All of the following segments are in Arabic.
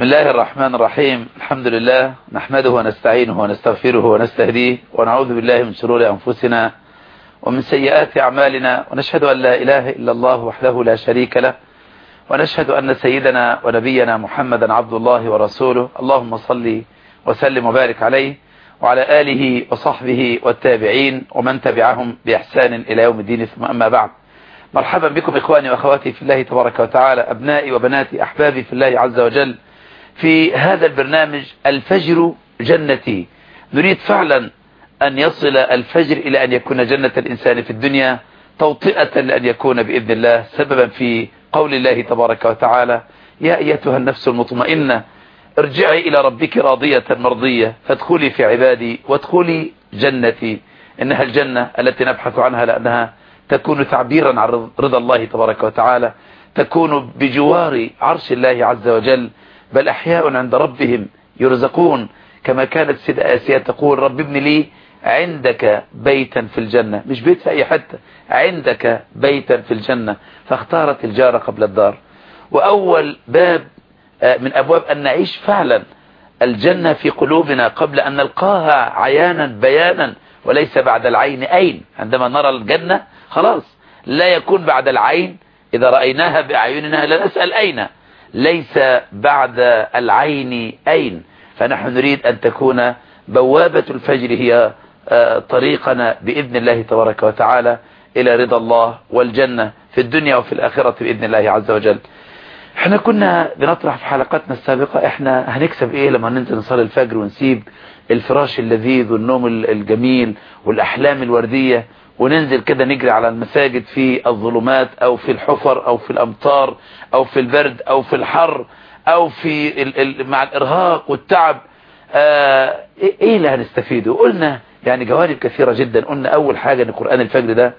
بسم الله الرحمن الرحيم. الحمد لله. نحمده ونستعينه ونستغفره ونستهديه ونعوذ بالله من شرور أنفسنا ومن سيئات أعمالنا. ونشهد أن لا إله إلا الله وحده لا شريك له. ونشهد أن سيدنا ونبينا محمدا عبد الله ورسوله. اللهم صل وسلم وبارك عليه وعلى آله وصحبه والتابعين ومن تبعهم بإحسان إلى يوم الدين. ثم أما بعد. مرحبا بكم إخواني وأخواتي في الله تبارك وتعالى. أبنائي وبناتي أحبابي في الله عز وجل. في هذا البرنامج الفجر جنتي. نريد فعلا أن يصل الفجر إلى أن يكون جنة الإنسان في الدنيا توطئة لأن يكون بإذن الله سببا في قول الله تبارك وتعالى يا أيتها النفس المطمئنة ارجعي إلى ربك راضية مرضية فادخلي في عبادي وادخلي جنتي. إنها الجنة التي نبحث عنها لأنها تكون تعبيرا عن رضا الله تبارك وتعالى تكون بجوار عرش الله عز وجل بل أحياء عند ربهم يرزقون كما كانت سيدة آسيا تقول رب ابن لي عندك بيتا في الجنة. مش بيت في أي حتة عندك بيتا في الجنة. فاختارت الجار قبل الدار. وأول باب من أبواب أن نعيش فعلا الجنة في قلوبنا قبل أن نلقاها عيانا بيانا وليس بعد العين أين عندما نرى الجنة خلاص لا يكون بعد العين. إذا رأيناها بأعيننا لا نسأل أين؟ ليس بعد العين أين. فنحن نريد أن تكون بوابة الفجر هي طريقنا بإذن الله تبارك وتعالى إلى رضا الله والجنة في الدنيا وفي الآخرة بإذن الله عز وجل. إحنا كنا بنطرح في حلقاتنا السابقة إحنا هنكسب إيه لما ننزل نصلي الفجر ونسيب الفراش اللذيذ والنوم الجميل والأحلام الوردية وننزل كده نجري على المساجد في الظلمات أو في الحفر أو في الأمطار أو في البرد أو في الحر أو في ال ال مع الإرهاق والتعب. آه إيه اللي هنستفيده؟ قلنا يعني جوانب كثيرة جدا. قلنا أول حاجة إن قرآن الفجر ده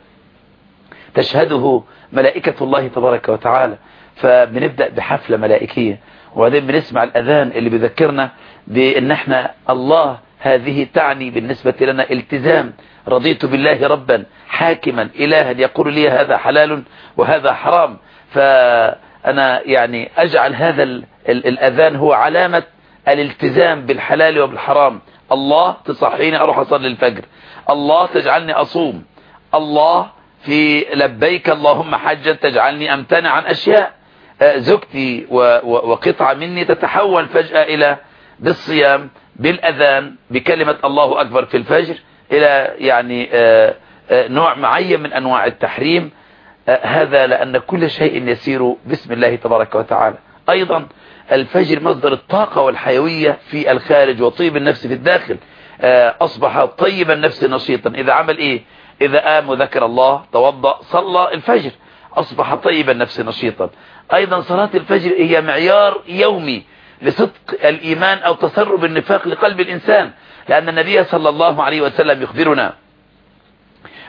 تشهده ملائكة الله تبارك وتعالى. فبنبدأ بحفلة ملائكية. وبعدين بنسمع الأذان اللي بيذكرنا بأن إحنا الله هذه تعني بالنسبة لنا التزام. رضيت بالله ربا حاكما إلها يقول لي هذا حلال وهذا حرام. فأنا يعني أجعل هذا ال ال الأذان هو علامة الالتزام بالحلال وبالحرام. الله تصحيني أروح أصلي الفجر. الله تجعلني أصوم. الله في لبيك اللهم حجا تجعلني أمتنع عن أشياء. زوجتي وقطعة مني تتحول فجأة إلى بالصيام. بالأذان بكلمة الله أكبر في الفجر إلى يعني نوع معين من أنواع التحريم. هذا لأن كل شيء يسير بسم الله تبارك وتعالى. أيضا الفجر مصدر الطاقة والحيوية في الخارج وطيب النفس في الداخل. أصبح طيب النفس نشيطا. إذا عمل إيه؟ إذا قام وذكر الله توضأ صلى الفجر أصبح طيب النفس نشيطا. أيضا صلاة الفجر هي معيار يومي. لصدق الإيمان أو تسرب النفاق لقلب الإنسان. لأن النبي صلى الله عليه وسلم يخبرنا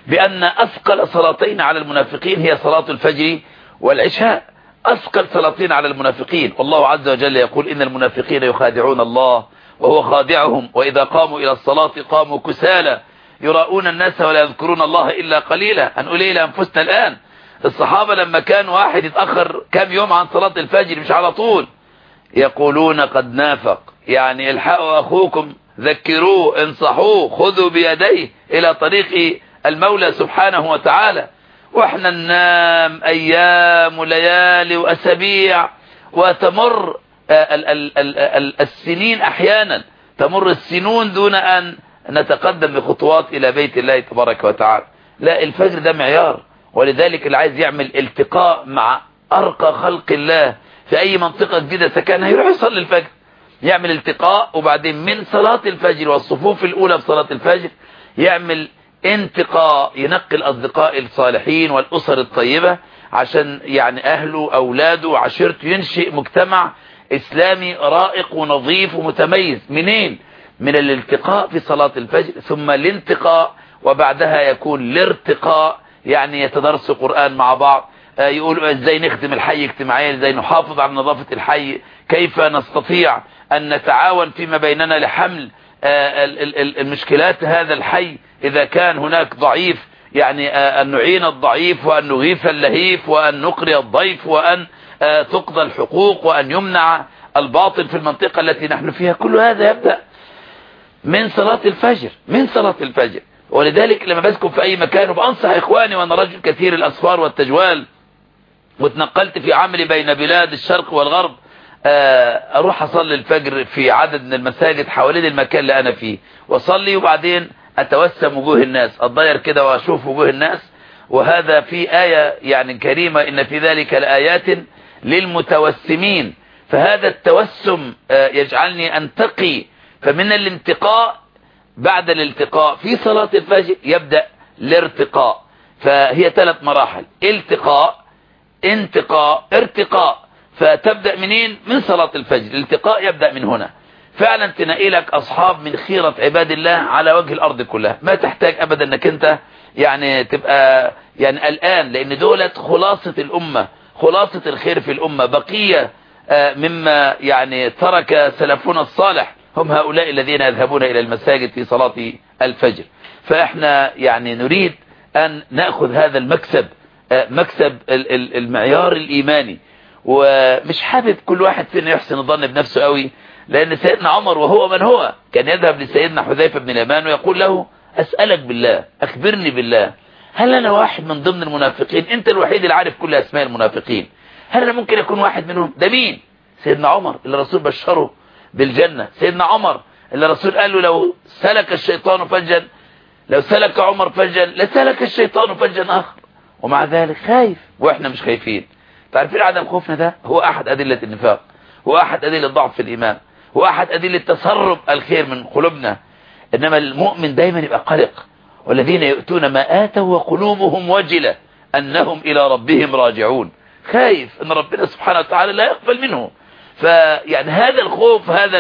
بأن أثقل صلاتين على المنافقين هي صلاة الفجر والعشاء. أثقل صلاتين على المنافقين. والله عز وجل يقول إن المنافقين يخادعون الله وهو خادعهم. وإذا قاموا إلى الصلاة قاموا كسالى. يراؤون الناس ولا يذكرون الله إلا قليلا. هنقول إيه لأنفسنا الآن. الصحابة لما كان واحد يتأخر كم يوم عن صلاة الفجر مش على طول. يقولون قد نافق. يعني الحقوا أخوكم ذكروه انصحوه خذوا بيديه إلى طريق المولى سبحانه وتعالى. وإحنا ننام أيام وليالي وأسابيع وتمر ال السنين أحيانا. تمر السنون دون أن نتقدم بخطوات إلى بيت الله تبارك وتعالى. لا الفجر ده معيار. ولذلك اللي عايز يعمل التقاء مع أرقى خلق الله. في أي منطقة جديدة سكنها يروح يصلي الفجر. يعمل التقاء وبعدين من صلاة الفجر والصفوف الأولى في صلاة الفجر يعمل انتقاء ينقي الأصدقاء الصالحين والأسر الطيبة عشان يعني أهله أولاده وعشيرته ينشئ مجتمع إسلامي رائق ونظيف ومتميز. منين؟ من الالتقاء في صلاة الفجر ثم الانتقاء وبعدها يكون الارتقاء يعني يتدرسوا قرآن مع بعض. يقولوا إزاي نخدم الحي اجتماعيا إزاي نحافظ على نظافة الحي كيف نستطيع أن نتعاون فيما بيننا لحمل المشكلات هذا الحي إذا كان هناك ضعيف يعني أن نعين الضعيف وأن نغيث اللهيف وأن نقري الضيف وأن تقضى الحقوق وأن يمنع الباطل في المنطقة التي نحن فيها. كل هذا يبدأ من صلاة الفجر من صلاة الفجر. ولذلك لما بسكن في أي مكان وبأنصح إخواني وأنا رجل كثير الأسفار والتجوال وتنقلت في عملي بين بلاد الشرق والغرب آه، أروح أصلي الفجر في عدد من المساجد حوالين المكان اللي أنا فيه وأصلي وبعدين أتوسم وجوه الناس أتضير كده وأشوف وجوه الناس وهذا في آية يعني كريمة إن في ذلك لآيات للمتوسمين. فهذا التوسم آه، يجعلني أنتقي فمن الانتقاء بعد الالتقاء في صلاة الفجر يبدأ الارتقاء فهي ثلاث مراحل. التقاء انتقاء ارتقاء. فتبدأ منين؟ من صلاة الفجر. الالتقاء يبدأ من هنا. فعلا تنقي لك أصحاب من خيرة عباد الله على وجه الأرض كلها. ما تحتاج أبدا أنك أنت يعني تبقى يعني الآن لأن دولت خلاصة الأمة خلاصة الخير في الأمة. بقية آه، مما يعني ترك سلفنا الصالح هم هؤلاء الذين يذهبون إلى المساجد في صلاة الفجر. فإحنا يعني نريد أن نأخذ هذا المكسب. مكسب المعيار الإيماني. ومش حابب كل واحد فينا يحسن الظن بنفسه قوي لأن سيدنا عمر وهو من هو كان يذهب لسيدنا حذيفة بن اليمان ويقول له أسألك بالله أخبرني بالله هل أنا واحد من ضمن المنافقين؟ أنت الوحيد اللي عارف كل أسماء المنافقين. هل أنا ممكن أكون واحد منهم؟ ده مين؟ سيدنا عمر اللي الرسول بشره بالجنة. سيدنا عمر اللي الرسول قال له لو سلك الشيطان فجا لو سلك عمر فجا لسلك الشيطان فجا آخر. ومع ذلك خايف. وإحنا مش خايفين. تعرفين عدم خوفنا ده؟ هو أحد أدلة النفاق. هو أحد أدلة ضعف في الإيمان. هو أحد أدلة تسرب الخير من قلوبنا. إنما المؤمن دايما يبقى قلق. والذين يؤتون ما آتوا وقلوبهم وجلة أنهم إلى ربهم راجعون. خايف أن ربنا سبحانه وتعالى لا يقبل منه. فيعني هذا الخوف هذا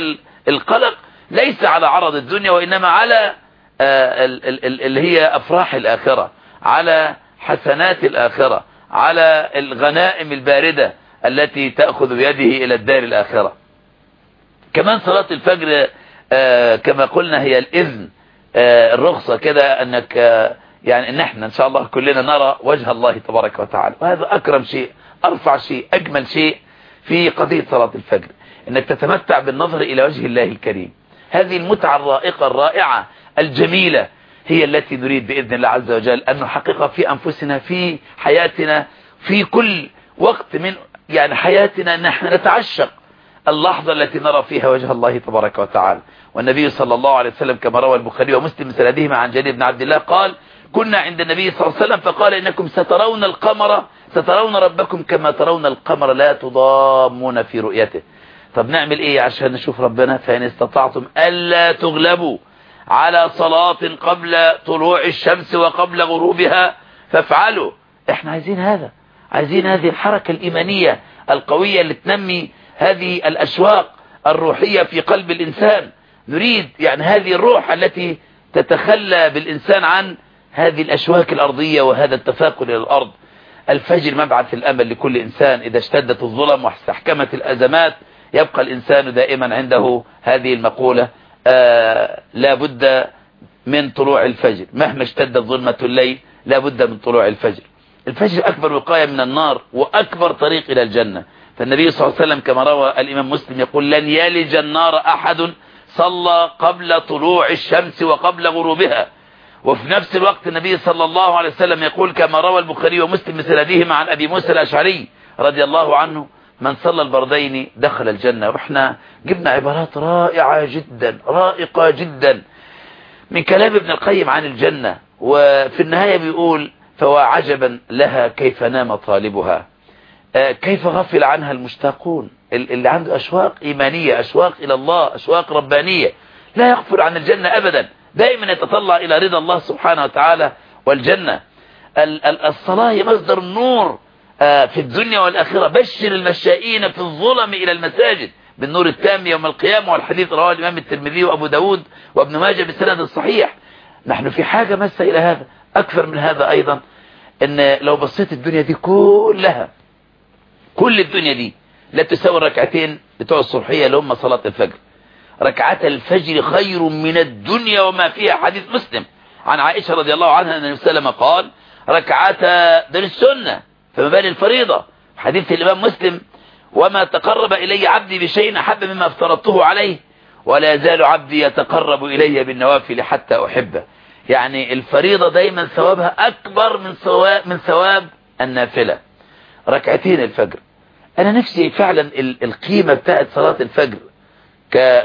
القلق ليس على عرض الدنيا وإنما على آه، اللي هي أفراح الآخرة. على حسنات الآخرة على الغنائم الباردة التي تأخذ بيده إلى الدار الآخرة. كمان صلاة الفجر آه، كما قلنا هي الإذن آه، الرخصة كده أنك يعني إن إحنا إن شاء الله كلنا نرى وجه الله تبارك وتعالى. وهذا أكرم شيء أرفع شيء أجمل شيء في قضية صلاة الفجر إنك تتمتع بالنظر إلى وجه الله الكريم. هذه المتعة الرائقة الرائعة الجميلة هي التي نريد بإذن الله عز وجل أن نحققها في أنفسنا في حياتنا في كل وقت من يعني حياتنا نحن نتعشق اللحظة التي نرى فيها وجه الله تبارك وتعالى. والنبي صلى الله عليه وسلم كما روى البخاري ومسلم سندهما عن جرير بن عبد الله قال كنا عند النبي صلى الله عليه وسلم فقال إنكم سترون القمر سترون ربكم كما ترون القمر لا تضامون في رؤيته. طب نعمل إيه عشان نشوف ربنا؟ فإن استطعتم ألا تغلبوا. على صلاة قبل طلوع الشمس وقبل غروبها فافعلوا. إحنا عايزين هذا. عايزين هذه الحركة الإيمانية القوية اللي تنمي هذه الأشواق الروحية في قلب الإنسان. نريد يعني هذه الروح التي تتخلى بالإنسان عن هذه الأشواك الأرضية وهذا التفاقل إلى الأرض. الفجر مبعث الأمل لكل إنسان. إذا اشتدت الظلم واستحكمت الأزمات يبقى الإنسان دائما عنده هذه المقولة. لا بد من طلوع الفجر. مهما اشتدت ظلمة الليل لا بد من طلوع الفجر. الفجر أكبر وقاية من النار وأكبر طريق إلى الجنة. فالنبي صلى الله عليه وسلم كما روى الإمام مسلم يقول لن يلج النار أحد صلى قبل طلوع الشمس وقبل غروبها. وفي نفس الوقت النبي صلى الله عليه وسلم يقول كما روى البخاري ومسلم بسندهما عن أبي موسى الأشعري رضي الله عنه من صلى البردين دخل الجنة. وإحنا جبنا عبارات رائعة جدا رائقة جدا. من كلام ابن القيم عن الجنة وفي النهاية بيقول فوا عجبا لها كيف نام طالبها. آه، كيف غفل عنها المشتاقون؟ اللي عنده أشواق إيمانية أشواق إلى الله أشواق ربانية. لا يغفل عن الجنة أبدا. دائما يتطلع إلى رضا الله سبحانه وتعالى والجنة. الصلاة هي مصدر النور. في الدنيا والآخرة. بشر المشائين في الظلم إلى المساجد. بالنور التام يوم القيامة والحديث رواه الإمام الترمذي وأبو داود وابن ماجه بالسند الصحيح نحن في حاجة مسة إلى هذا أكثر من هذا أيضا أن لو بصيت الدنيا دي كلها كل الدنيا دي لا تساوي الركعتين بتوع الصبحية اللي هم صلاة الفجر. ركعة الفجر خير من الدنيا وما فيها. حديث مسلم. عن عائشة رضي الله عنها أن النبي صلى الله عليه وسلم قال ركعتا دل السنة. فما بال الفريضة. حديث الإمام مسلم وما تقرب إلي عبدي بشيء أحب مما افترضته عليه ولا يزال عبدي يتقرب إلي بالنوافل حتى أحبه. يعني الفريضة دايما ثوابها أكبر من ثواب, من ثواب النافلة. ركعتين الفجر. أنا نفسي فعلا القيمة بتاعت صلاة الفجر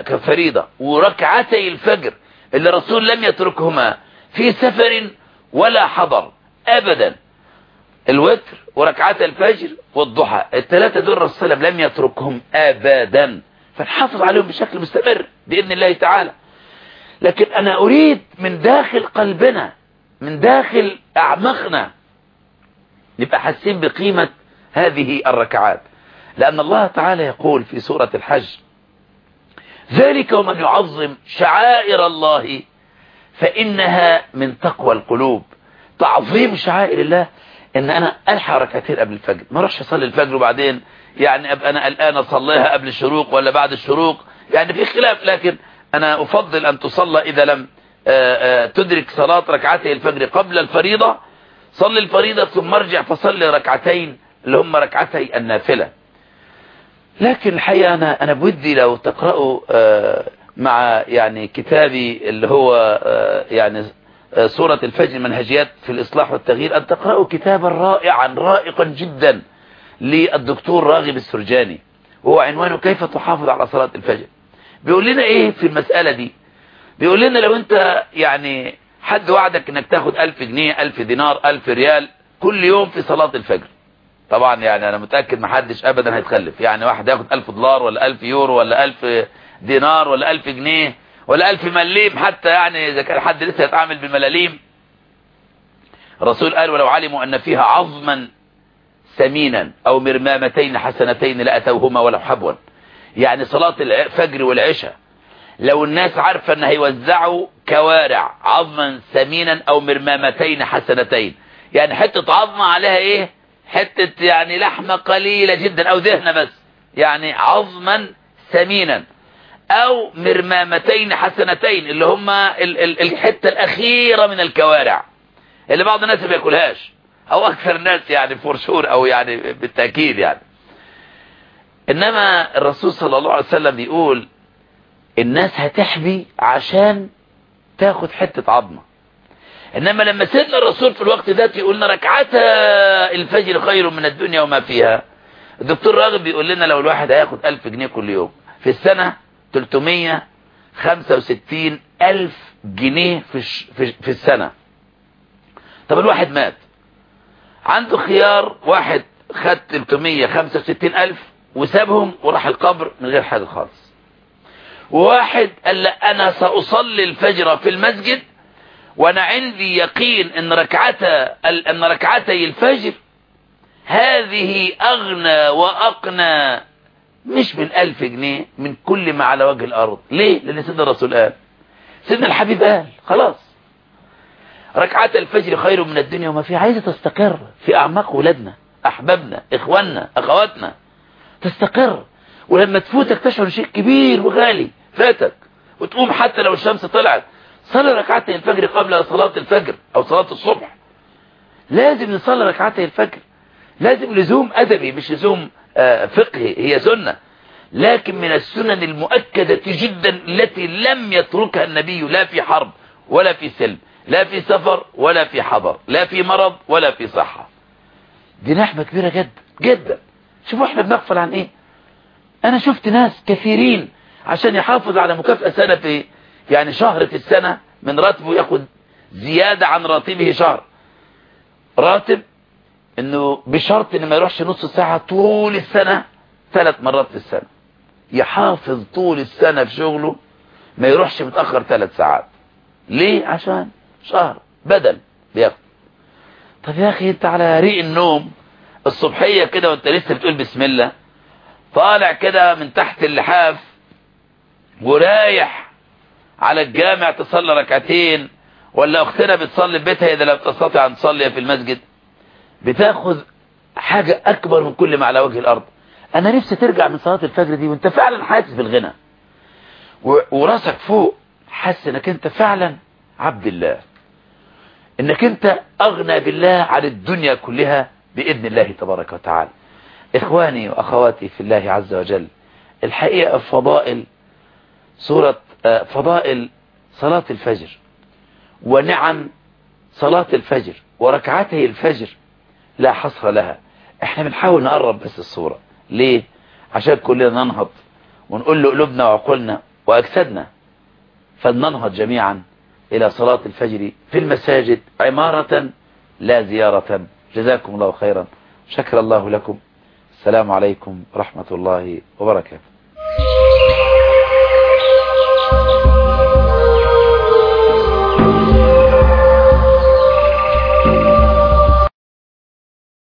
كفريضة. وركعتي الفجر اللي الرسول لم يتركهما في سفر ولا حضر أبدا. الوتر وركعات الفجر والضحى. الثلاثة دول الرسول لم يتركهم أبدا. فنحافظ عليهم بشكل مستمر بإذن الله تعالى. لكن أنا أريد من داخل قلبنا من داخل أعمقنا نبقى حاسين بقيمة هذه الركعات. لأن الله تعالى يقول في سورة الحج ذلك ومن يعظم شعائر الله فإنها من تقوى القلوب. تعظيم شعائر الله إن أنا ألحق ركعتين قبل الفجر. ما أروحش أصلي الفجر وبعدين يعني ابقى أنا الان أصليها قبل الشروق ولا بعد الشروق. يعني في خلاف لكن أنا أفضل أن تصلى إذا لم تدرك صلاة ركعتي الفجر قبل الفريضة. صلي الفريضة ثم ارجع فصلي ركعتين اللي هم ركعتي النافلة. لكن الحقيقة أنا, أنا بودي لو تقرأوا مع يعني كتابي اللي هو يعني سورة الفجر منهجيات في الإصلاح والتغيير أن تقرأوا كتابا رائعا رائقا جدا للدكتور راغب السرجاني. وهو عنوانه كيف تحافظ على صلاة الفجر؟ بيقول لنا إيه في المسألة دي؟ بيقول لنا لو أنت يعني حد وعدك إنك تاخد ألف جنيه ألف دينار ألف ريال كل يوم في صلاة الفجر. طبعا يعني أنا متأكد محدش ابدا هيتخلف. يعني واحد ياخد ألف دولار ولا ألف يورو ولا ألف دينار ولا ألف جنيه ولا ألف مليم حتى يعني إذا كان حد لسه يتعامل بالملاليم الرسول قال ولو علموا أن فيها عظما سمينا أو مرمامتين حسنتين لأتوهما ولو حبوا. يعني صلاة الفجر والعشاء. لو الناس عارفة أن هيوزعوا كوارع عظما سمينا أو مرمامتين حسنتين يعني حتة عظمة عليها إيه؟ حتة يعني لحمة قليلة جدا أو ذهنة بس يعني عظما سمينا أو مرمامتين حسنتين اللي هما الحتة الأخيرة من الكوارع اللي بعض الناس ما بياكلهاش أو أكثر الناس يعني فورشور أو يعني بالتأكيد يعني. إنما الرسول صلى الله عليه وسلم بيقول الناس هتحبي عشان تاخد حتة عظمة. إنما لما سيدنا الرسول في الوقت ذات يقولنا ركعتا الفجر خير من الدنيا وما فيها الدكتور راغب بيقول لنا لو الواحد هياخد ألف جنيه كل يوم في السنة 365 ألف جنيه في, في, السنة. طب الواحد مات. عنده خيار واحد خد 365 ألف وسابهم وراح القبر من غير حاجة خالص. وواحد قال لا أنا سأصلي الفجر في المسجد وأنا عندي يقين أن ركعتا أن ركعتي الفجر. هذه أغنى وأقنى مش من ألف جنيه من كل ما على وجه الأرض. ليه؟ لأن سيدنا الرسول قال. سيدنا الحبيب قال. خلاص. ركعات الفجر خير من الدنيا وما فيها. عايزة تستقر في أعماق ولادنا أحبابنا إخواننا أخواتنا. تستقر. ولما تفوتك تشعر شيء كبير وغالي. فاتك. وتقوم حتى لو الشمس طلعت. صلي ركعتي الفجر قبل صلاة الفجر أو صلاة الصبح. لازم نصلي ركعتي الفجر. لازم لزوم أدبي مش لزوم فقهي هي سنة. لكن من السنن المؤكدة جدا التي لم يتركها النبي لا في حرب ولا في سلم لا في سفر ولا في حضر لا في مرض ولا في صحة. دي نعمة كبيرة جدا جدا. شوفوا إحنا بنغفل عن إيه؟ أنا شفت ناس كثيرين عشان يحافظ على مكافأة سنة في يعني شهر في السنة من راتبه ياخد زيادة عن راتبه شهر. راتب إنه بشرط ان ما يروحش نص ساعة طول السنة ثلاث مرات في السنة. يحافظ طول السنة في شغله ما يروحش متأخر ثلاث ساعات. ليه؟ عشان شهر بدل بياخد. طب يا أخي أنت على ريق النوم الصبحية كده وأنت لسه بتقول بسم الله طالع كده من تحت اللحاف ورايح على الجامع تصلي ركعتين ولا أختنا بتصلي في بيتها إذا لم تستطيع أن تصلي في المسجد؟ بتاخذ حاجة أكبر من كل ما على وجه الأرض. أنا نفسي ترجع من صلاة الفجر دي وأنت فعلا حاسس بالغنى. وراسك فوق حاسس إنك أنت فعلا عبد الله. إنك أنت أغنى بالله عن الدنيا كلها بإذن الله تبارك وتعالى. إخواني وأخواتي في الله عز وجل الحقيقة فضائل سورة فضائل صلاة الفجر. ونعم صلاة الفجر وركعته الفجر. لا حصر لها. إحنا بنحاول نقرب بس الصورة. ليه؟ عشان كلنا ننهض. ونقول له قلوبنا وعقولنا وأجسادنا. فلننهض جميعا إلى صلاة الفجر في المساجد عمارة لا زيارة. جزاكم الله خيرا. شكر الله لكم. السلام عليكم ورحمة الله وبركاته.